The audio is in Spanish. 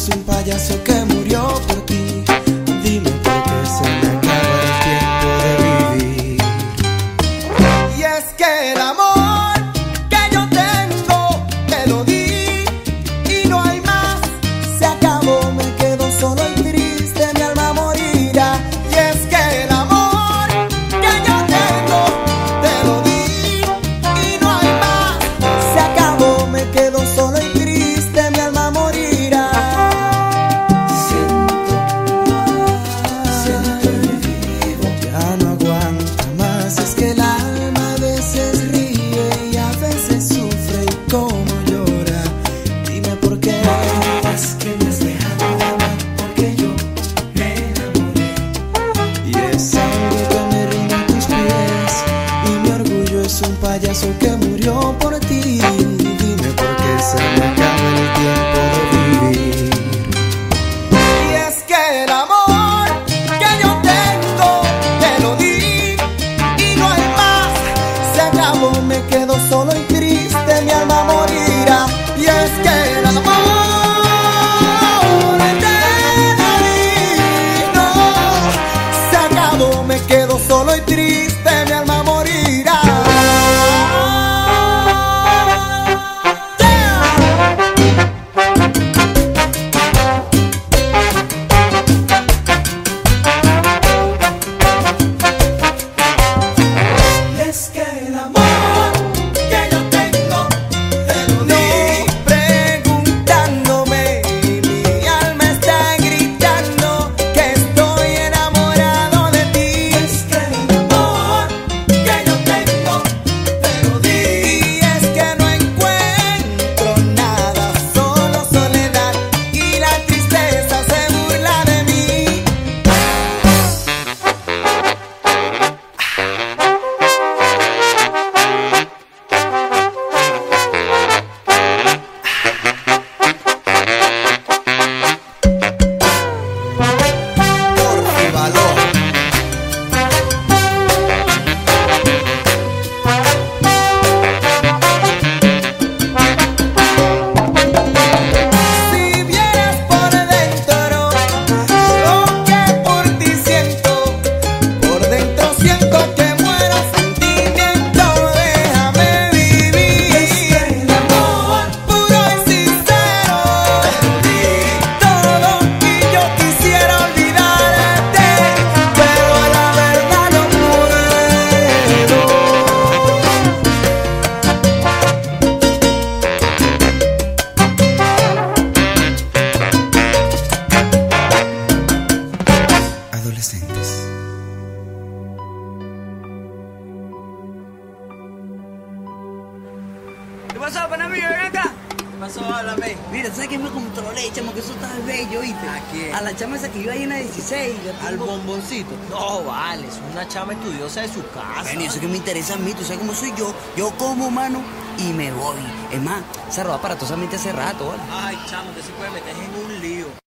es un payaso que murió por ti. Dime por qué se me acaba el tiempo de vivir. Y es que el amor payaso que murió por ti. Dime por qué se me acaba el tiempo de vivir. Y es que el amor que yo tengo te lo di y no hay más. Se acabó, me quedo solo y pasó, pana mío? Ven acá. ¿Qué pasó? Háblame. Mira, ¿sabes que me controlé, chamo? Que eso está bello, ¿viste? ¿A quién? A la chama esa que iba ahí en la 16. la Al bomboncito. No, vale, es una chama estudiosa de su casa. Bueno, eso que me interesa a mí, tú sabes cómo soy yo. Yo como, mano, y me voy. Es más, se roba aparatosamente hace rato, ¿vale? Ay, chamo, que se puede meter en un lío.